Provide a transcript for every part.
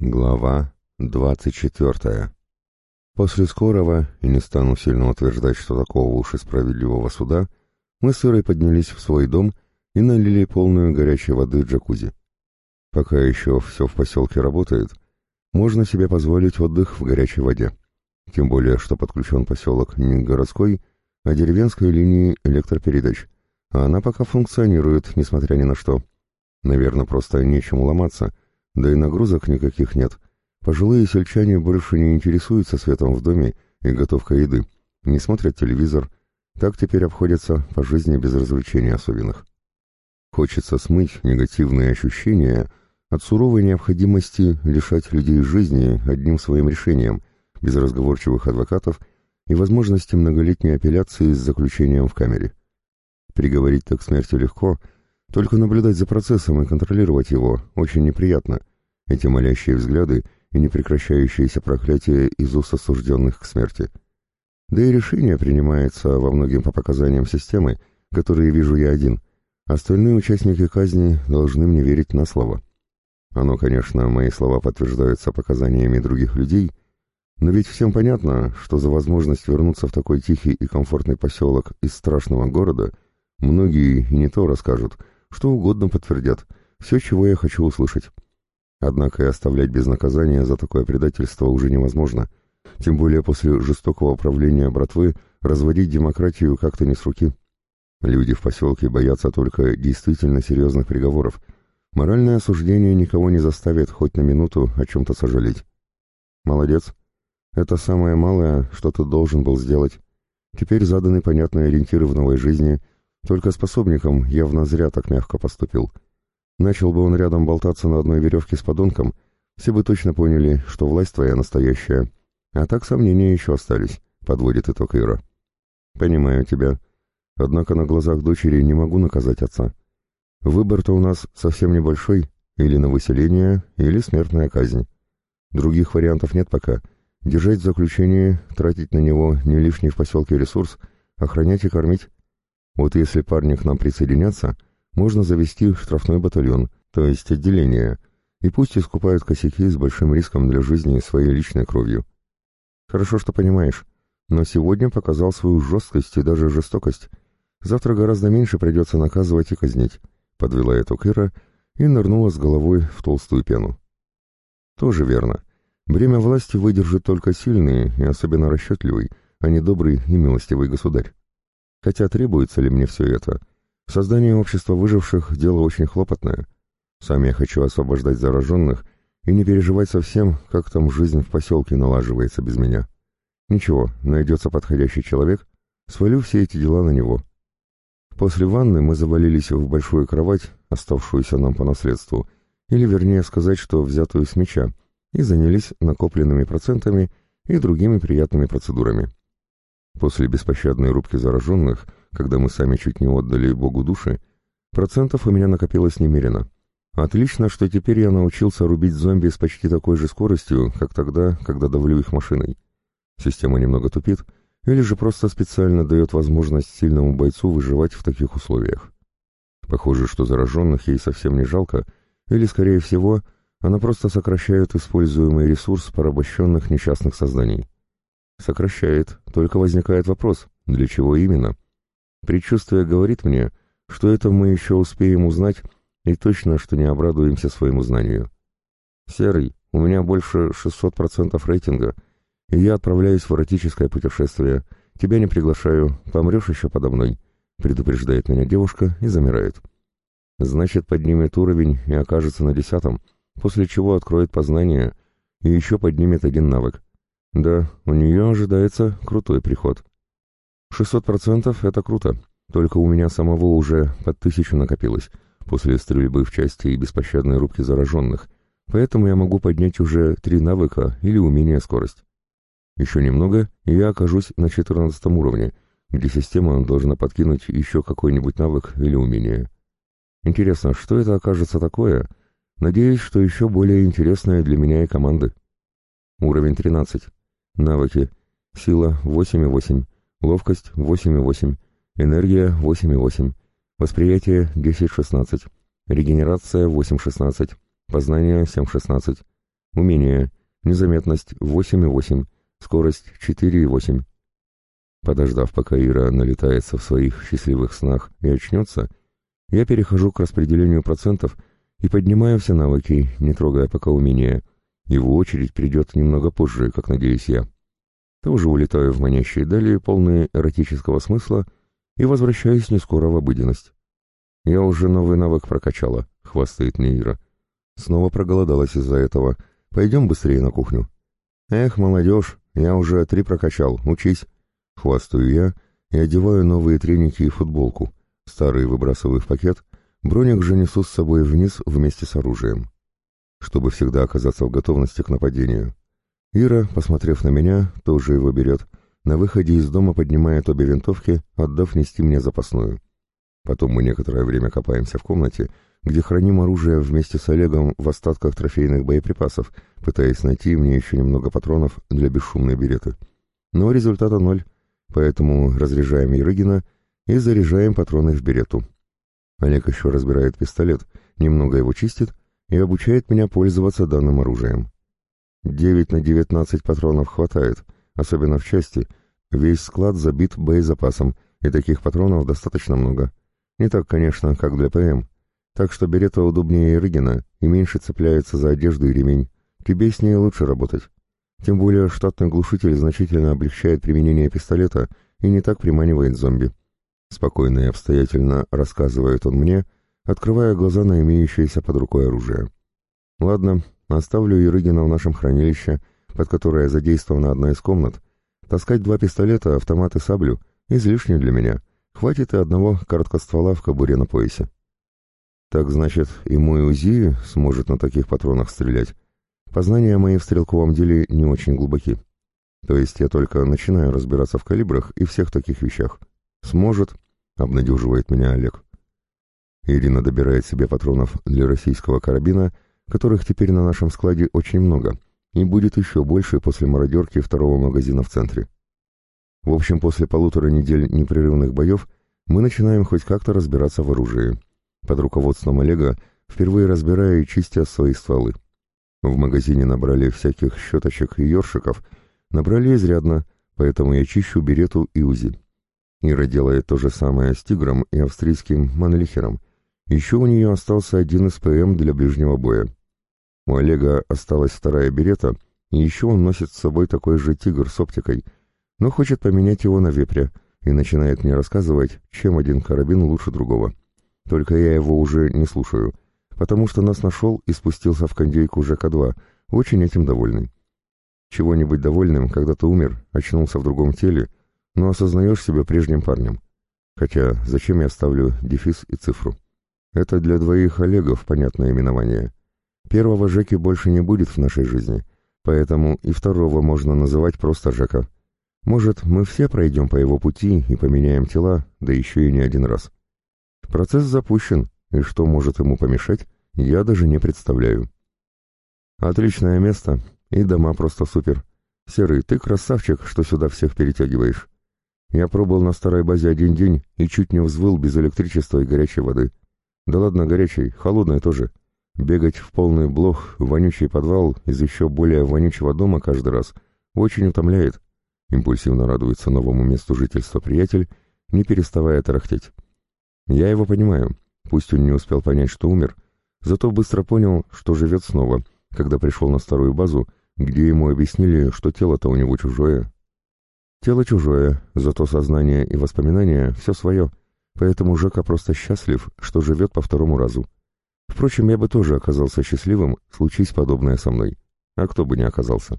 Глава двадцать четвертая. После скорого, и не стану сильно утверждать, что такого уж и справедливого суда, мы с Ирой поднялись в свой дом и налили полную горячей воды джакузи. Пока еще все в поселке работает, можно себе позволить отдых в горячей воде. Тем более, что подключен поселок не городской, а деревенской линии электропередач, а она пока функционирует, несмотря ни на что. Наверное, просто нечему ломаться — да и нагрузок никаких нет. Пожилые сельчане больше не интересуются светом в доме и готовкой еды, не смотрят телевизор, так теперь обходятся по жизни без развлечений особенных. Хочется смыть негативные ощущения от суровой необходимости лишать людей жизни одним своим решением, без разговорчивых адвокатов и возможности многолетней апелляции с заключением в камере. Приговорить так смерти легко — только наблюдать за процессом и контролировать его очень неприятно. Эти молящие взгляды и непрекращающиеся проклятия из уст осужденных к смерти. Да и решение принимается во многим по показаниям системы, которые вижу я один. Остальные участники казни должны мне верить на слово. Оно, конечно, мои слова подтверждаются показаниями других людей, но ведь всем понятно, что за возможность вернуться в такой тихий и комфортный поселок из страшного города многие и не то расскажут — что угодно подтвердят, все, чего я хочу услышать. Однако и оставлять без наказания за такое предательство уже невозможно, тем более после жестокого управления братвы разводить демократию как-то не с руки. Люди в поселке боятся только действительно серьезных приговоров. Моральное осуждение никого не заставит хоть на минуту о чем-то сожалеть. Молодец. Это самое малое, что ты должен был сделать. Теперь заданы понятные ориентиры в новой жизни — только способником явно зря так мягко поступил. Начал бы он рядом болтаться на одной веревке с подонком, все бы точно поняли, что власть твоя настоящая. А так сомнения еще остались, подводит итог Ира. Понимаю тебя. Однако на глазах дочери не могу наказать отца. Выбор-то у нас совсем небольшой, или на выселение, или смертная казнь. Других вариантов нет пока. Держать в заключении, тратить на него не лишний в поселке ресурс, охранять и кормить. Вот если парни к нам присоединятся, можно завести штрафной батальон, то есть отделение, и пусть искупают косяки с большим риском для жизни своей личной кровью. Хорошо, что понимаешь, но сегодня показал свою жесткость и даже жестокость. Завтра гораздо меньше придется наказывать и казнить, подвела эту Кира и нырнула с головой в толстую пену. Тоже верно. Бремя власти выдержит только сильный и особенно расчетливый, а не добрый и милостивый государь. Хотя требуется ли мне все это? Создание общества выживших – дело очень хлопотное. Сам я хочу освобождать зараженных и не переживать совсем, как там жизнь в поселке налаживается без меня. Ничего, найдется подходящий человек, свалю все эти дела на него. После ванны мы завалились в большую кровать, оставшуюся нам по наследству, или вернее сказать, что взятую с меча, и занялись накопленными процентами и другими приятными процедурами. После беспощадной рубки зараженных, когда мы сами чуть не отдали Богу души, процентов у меня накопилось немерено. Отлично, что теперь я научился рубить зомби с почти такой же скоростью, как тогда, когда давлю их машиной. Система немного тупит, или же просто специально дает возможность сильному бойцу выживать в таких условиях. Похоже, что зараженных ей совсем не жалко, или, скорее всего, она просто сокращает используемый ресурс порабощенных несчастных созданий. Сокращает, только возникает вопрос, для чего именно? Предчувствие говорит мне, что это мы еще успеем узнать, и точно, что не обрадуемся своему знанию. Серый, у меня больше 600% рейтинга, и я отправляюсь в эротическое путешествие. Тебя не приглашаю, помрешь еще подо мной, предупреждает меня девушка и замирает. Значит, поднимет уровень и окажется на десятом, после чего откроет познание и еще поднимет один навык. Да, у нее ожидается крутой приход. 600% это круто, только у меня самого уже под тысячу накопилось, после стрельбы в части и беспощадной рубки зараженных, поэтому я могу поднять уже три навыка или умение скорость. Еще немного, и я окажусь на 14 уровне, где система должна подкинуть еще какой-нибудь навык или умение. Интересно, что это окажется такое? Надеюсь, что еще более интересное для меня и команды. Уровень 13. Навыки. Сила 8,8. Ловкость 8,8. Энергия 8,8. Восприятие 10,16. Регенерация 8,16. Познание 7,16. Умение. Незаметность 8,8. Скорость 4,8. Подождав, пока Ира налетается в своих счастливых снах и очнется, я перехожу к распределению процентов и поднимаю все навыки, не трогая пока умения. Его очередь придет немного позже, как надеюсь я. Тоже улетаю в манящие дали, полные эротического смысла, и возвращаюсь не скоро в обыденность. «Я уже новый навык прокачала», — хвастает мне Ира. Снова проголодалась из-за этого. «Пойдем быстрее на кухню». «Эх, молодежь, я уже три прокачал, учись». Хвастаю я и одеваю новые треники и футболку. Старые выбрасываю в пакет, броник же несу с собой вниз вместе с оружием. Чтобы всегда оказаться в готовности к нападению. Ира, посмотрев на меня, тоже его берет. На выходе из дома поднимает обе винтовки, отдав нести мне запасную. Потом мы некоторое время копаемся в комнате, где храним оружие вместе с Олегом в остатках трофейных боеприпасов, пытаясь найти мне еще немного патронов для бесшумной береты. Но результата ноль, поэтому разряжаем Ерыгина и заряжаем патроны в берету. Олег еще разбирает пистолет, немного его чистит и обучает меня пользоваться данным оружием. Девять на девятнадцать патронов хватает, особенно в части. Весь склад забит боезапасом, и таких патронов достаточно много. Не так, конечно, как для ПМ. Так что берета удобнее Ирыгина и меньше цепляется за одежду и ремень. Тебе с ней лучше работать. Тем более штатный глушитель значительно облегчает применение пистолета и не так приманивает зомби. Спокойно и обстоятельно рассказывает он мне, открывая глаза на имеющееся под рукой оружие. Ладно, оставлю Ирыгина в нашем хранилище, под которое задействована одна из комнат. Таскать два пистолета, автомат и саблю — излишне для меня — Хватит и одного короткоствола в кобуре на поясе. Так значит, и мой УЗИ сможет на таких патронах стрелять. Познания мои в стрелковом деле не очень глубоки. То есть я только начинаю разбираться в калибрах и всех таких вещах. Сможет, обнадеживает меня Олег. Ирина добирает себе патронов для российского карабина, которых теперь на нашем складе очень много, и будет еще больше после мародерки второго магазина в центре. В общем, после полутора недель непрерывных боев мы начинаем хоть как-то разбираться в оружии. Под руководством Олега впервые разбирая и чистя свои стволы. В магазине набрали всяких щеточек и ёршиков, набрали изрядно, поэтому я чищу берету и УЗИ. Ира делает то же самое с тигром и австрийским манлихером. Еще у нее остался один из ПМ для ближнего боя. У Олега осталась вторая берета, и еще он носит с собой такой же тигр с оптикой — но хочет поменять его на вепря и начинает мне рассказывать, чем один карабин лучше другого. Только я его уже не слушаю, потому что нас нашел и спустился в кондейку ЖК-2, очень этим довольный. Чего-нибудь довольным, когда ты умер, очнулся в другом теле, но осознаешь себя прежним парнем. Хотя зачем я ставлю дефис и цифру? Это для двоих Олегов понятное именование. Первого Жеки больше не будет в нашей жизни, поэтому и второго можно называть просто Жека. Может, мы все пройдем по его пути и поменяем тела, да еще и не один раз. Процесс запущен, и что может ему помешать, я даже не представляю. Отличное место, и дома просто супер. Серый, ты красавчик, что сюда всех перетягиваешь. Я пробыл на старой базе один день и чуть не взвыл без электричества и горячей воды. Да ладно, горячей, холодной тоже. Бегать в полный блох, вонючий подвал из еще более вонючего дома каждый раз очень утомляет. Импульсивно радуется новому месту жительства приятель, не переставая тарахтеть. Я его понимаю, пусть он не успел понять, что умер, зато быстро понял, что живет снова, когда пришел на старую базу, где ему объяснили, что тело-то у него чужое. Тело чужое, зато сознание и воспоминания — все свое, поэтому Жека просто счастлив, что живет по второму разу. Впрочем, я бы тоже оказался счастливым, случись подобное со мной. А кто бы не оказался.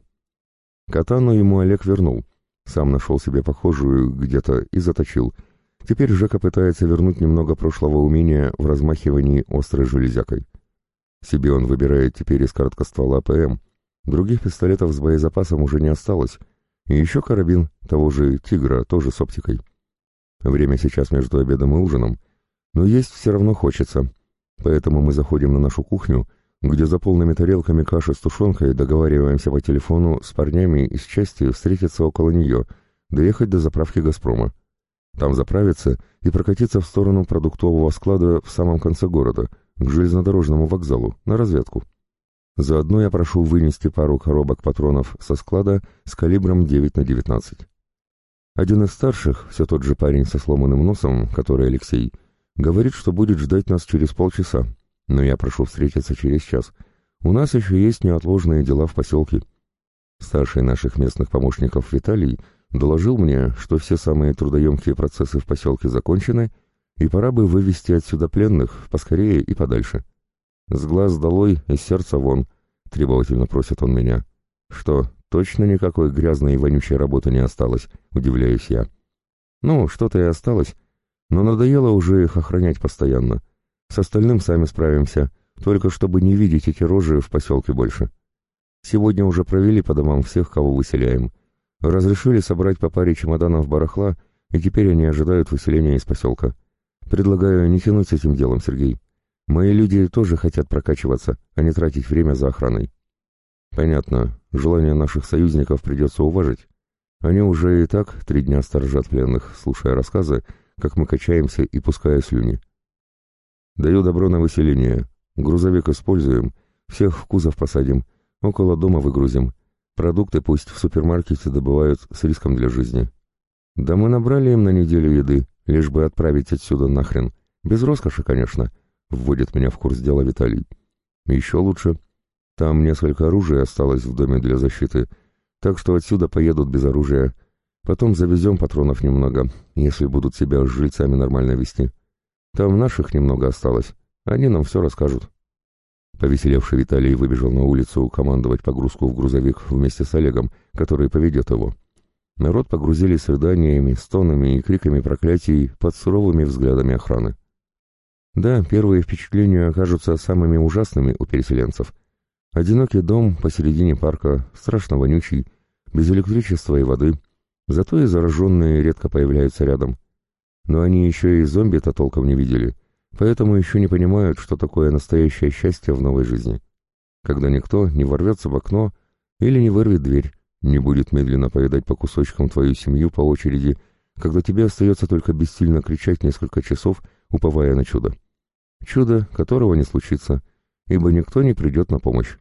Катану ему Олег вернул, сам нашел себе похожую где-то и заточил. Теперь Жека пытается вернуть немного прошлого умения в размахивании острой железякой. Себе он выбирает теперь из короткоствола ПМ. Других пистолетов с боезапасом уже не осталось. И еще карабин того же «Тигра», тоже с оптикой. Время сейчас между обедом и ужином. Но есть все равно хочется. Поэтому мы заходим на нашу кухню — где за полными тарелками каши с тушенкой договариваемся по телефону с парнями из части встретиться около нее, доехать до заправки «Газпрома». Там заправиться и прокатиться в сторону продуктового склада в самом конце города, к железнодорожному вокзалу, на разведку. Заодно я прошу вынести пару коробок патронов со склада с калибром 9 на 19. Один из старших, все тот же парень со сломанным носом, который Алексей, говорит, что будет ждать нас через полчаса, но я прошу встретиться через час. У нас еще есть неотложные дела в поселке. Старший наших местных помощников Виталий доложил мне, что все самые трудоемкие процессы в поселке закончены, и пора бы вывести отсюда пленных поскорее и подальше. «С глаз долой, из сердца вон», — требовательно просит он меня. «Что, точно никакой грязной и вонючей работы не осталось?» — удивляюсь я. «Ну, что-то и осталось, но надоело уже их охранять постоянно. С остальным сами справимся, только чтобы не видеть эти рожи в поселке больше. Сегодня уже провели по домам всех, кого выселяем. Разрешили собрать по паре чемоданов барахла, и теперь они ожидают выселения из поселка. Предлагаю не тянуть с этим делом, Сергей. Мои люди тоже хотят прокачиваться, а не тратить время за охраной. Понятно, желание наших союзников придется уважить. Они уже и так три дня сторожат пленных, слушая рассказы, как мы качаемся и пуская слюни. Даю добро на выселение. Грузовик используем, всех в кузов посадим, около дома выгрузим. Продукты пусть в супермаркете добывают с риском для жизни. Да мы набрали им на неделю еды, лишь бы отправить отсюда нахрен. Без роскоши, конечно, — вводит меня в курс дела Виталий. Еще лучше. Там несколько оружия осталось в доме для защиты, так что отсюда поедут без оружия. Потом завезем патронов немного, если будут себя с жильцами нормально вести. Там наших немного осталось, они нам все расскажут. Повеселевший Виталий выбежал на улицу командовать погрузку в грузовик вместе с Олегом, который поведет его. Народ погрузили с рыданиями, стонами и криками проклятий под суровыми взглядами охраны. Да, первые впечатления окажутся самыми ужасными у переселенцев. Одинокий дом посередине парка, страшно вонючий, без электричества и воды. Зато и зараженные редко появляются рядом. Но они еще и зомби-то толком не видели, поэтому еще не понимают, что такое настоящее счастье в новой жизни. Когда никто не ворвется в окно или не вырвет дверь, не будет медленно поедать по кусочкам твою семью по очереди, когда тебе остается только бессильно кричать несколько часов, уповая на чудо. Чудо, которого не случится, ибо никто не придет на помощь.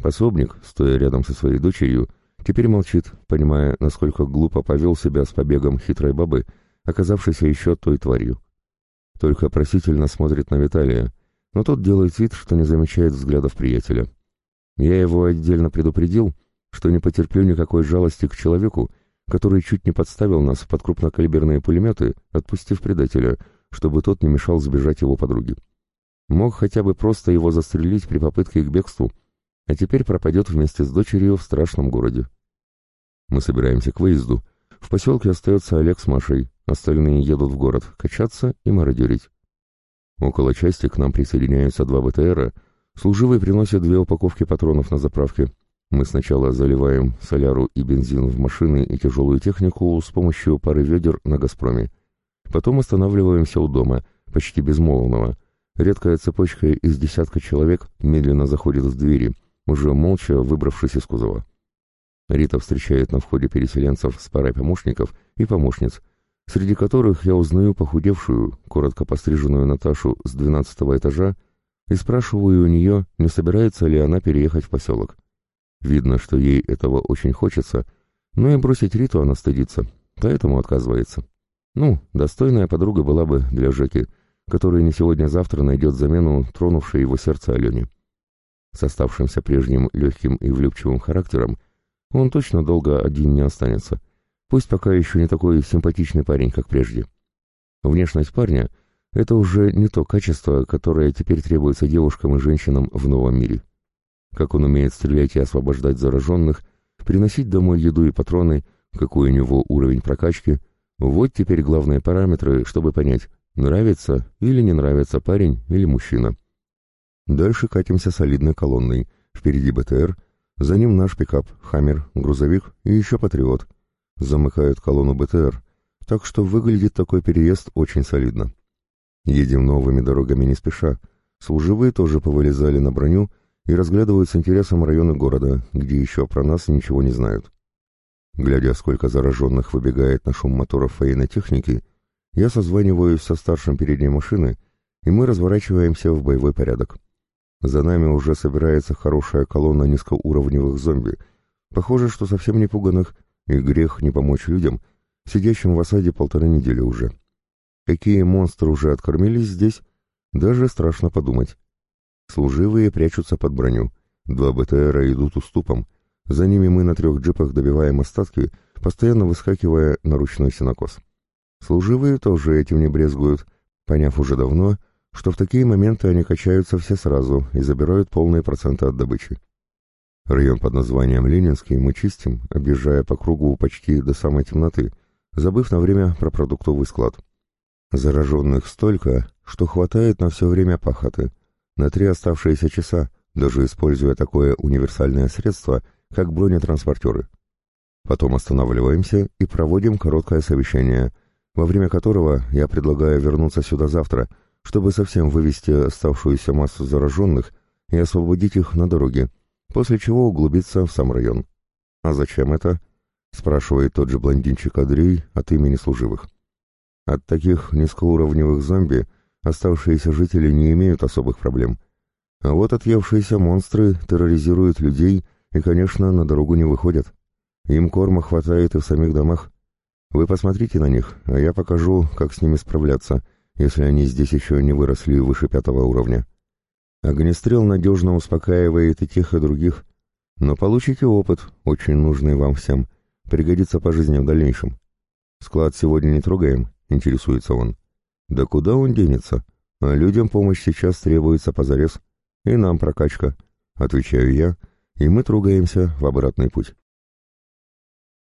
Пособник, стоя рядом со своей дочерью, теперь молчит, понимая, насколько глупо повел себя с побегом хитрой бабы, оказавшейся еще той тварью. Только просительно смотрит на Виталия, но тот делает вид, что не замечает взглядов приятеля. Я его отдельно предупредил, что не потерплю никакой жалости к человеку, который чуть не подставил нас под крупнокалиберные пулеметы, отпустив предателя — чтобы тот не мешал сбежать его подруге. Мог хотя бы просто его застрелить при попытке к бегству, а теперь пропадет вместе с дочерью в страшном городе. Мы собираемся к выезду. В поселке остается Олег с Машей, остальные едут в город качаться и мародерить. Около части к нам присоединяются два БТРа, служивый приносит две упаковки патронов на заправке. Мы сначала заливаем соляру и бензин в машины и тяжелую технику с помощью пары ведер на «Газпроме», Потом останавливаемся у дома, почти безмолвного. Редкая цепочка из десятка человек медленно заходит в двери, уже молча выбравшись из кузова. Рита встречает на входе переселенцев с парой помощников и помощниц, среди которых я узнаю похудевшую, коротко постриженную Наташу с двенадцатого этажа и спрашиваю у нее, не собирается ли она переехать в поселок. Видно, что ей этого очень хочется, но и бросить Риту она стыдится, поэтому отказывается. Ну, достойная подруга была бы для Жеки, который не сегодня-завтра найдет замену тронувшей его сердце Алене. С оставшимся прежним легким и влюбчивым характером он точно долго один не останется. Пусть пока еще не такой симпатичный парень, как прежде. Внешность парня — это уже не то качество, которое теперь требуется девушкам и женщинам в новом мире. Как он умеет стрелять и освобождать зараженных, приносить домой еду и патроны, какой у него уровень прокачки — вот теперь главные параметры, чтобы понять, нравится или не нравится парень или мужчина. Дальше катимся солидной колонной. Впереди БТР, за ним наш пикап, Хаммер, грузовик и еще Патриот. Замыкают колонну БТР, так что выглядит такой переезд очень солидно. Едем новыми дорогами не спеша. Служивые тоже повылезали на броню и разглядывают с интересом районы города, где еще про нас ничего не знают. Глядя, сколько зараженных выбегает на шум моторов военной техники, я созваниваюсь со старшим передней машины, и мы разворачиваемся в боевой порядок. За нами уже собирается хорошая колонна низкоуровневых зомби. Похоже, что совсем не пуганных, и грех не помочь людям, сидящим в осаде полторы недели уже. Какие монстры уже откормились здесь, даже страшно подумать. Служивые прячутся под броню. Два БТРа идут уступом. За ними мы на трех джипах добиваем остатки, постоянно выскакивая на ручной сенокос. Служивые тоже этим не брезгуют, поняв уже давно, что в такие моменты они качаются все сразу и забирают полные проценты от добычи. Район под названием Ленинский мы чистим, объезжая по кругу почти до самой темноты, забыв на время про продуктовый склад. Зараженных столько, что хватает на все время пахоты, на три оставшиеся часа, даже используя такое универсальное средство, как бронетранспортеры. Потом останавливаемся и проводим короткое совещание, во время которого я предлагаю вернуться сюда завтра, чтобы совсем вывести оставшуюся массу зараженных и освободить их на дороге, после чего углубиться в сам район. «А зачем это?» — спрашивает тот же блондинчик Андрей от имени служивых. От таких низкоуровневых зомби оставшиеся жители не имеют особых проблем. А вот отъевшиеся монстры терроризируют людей и, конечно, на дорогу не выходят. Им корма хватает и в самих домах. Вы посмотрите на них, а я покажу, как с ними справляться, если они здесь еще не выросли выше пятого уровня. Огнестрел надежно успокаивает и тех, и других. Но получите опыт, очень нужный вам всем, пригодится по жизни в дальнейшем. Склад сегодня не трогаем, интересуется он. Да куда он денется? А людям помощь сейчас требуется позарез. И нам прокачка, отвечаю я, и мы трогаемся в обратный путь.